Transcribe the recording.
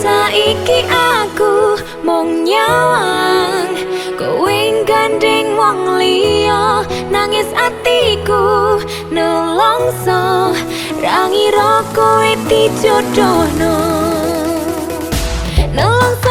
saiki aku mong nyawang kowe gandeng wong liya nangis atiku nelongso rangi rokoe ti jodohno nelongso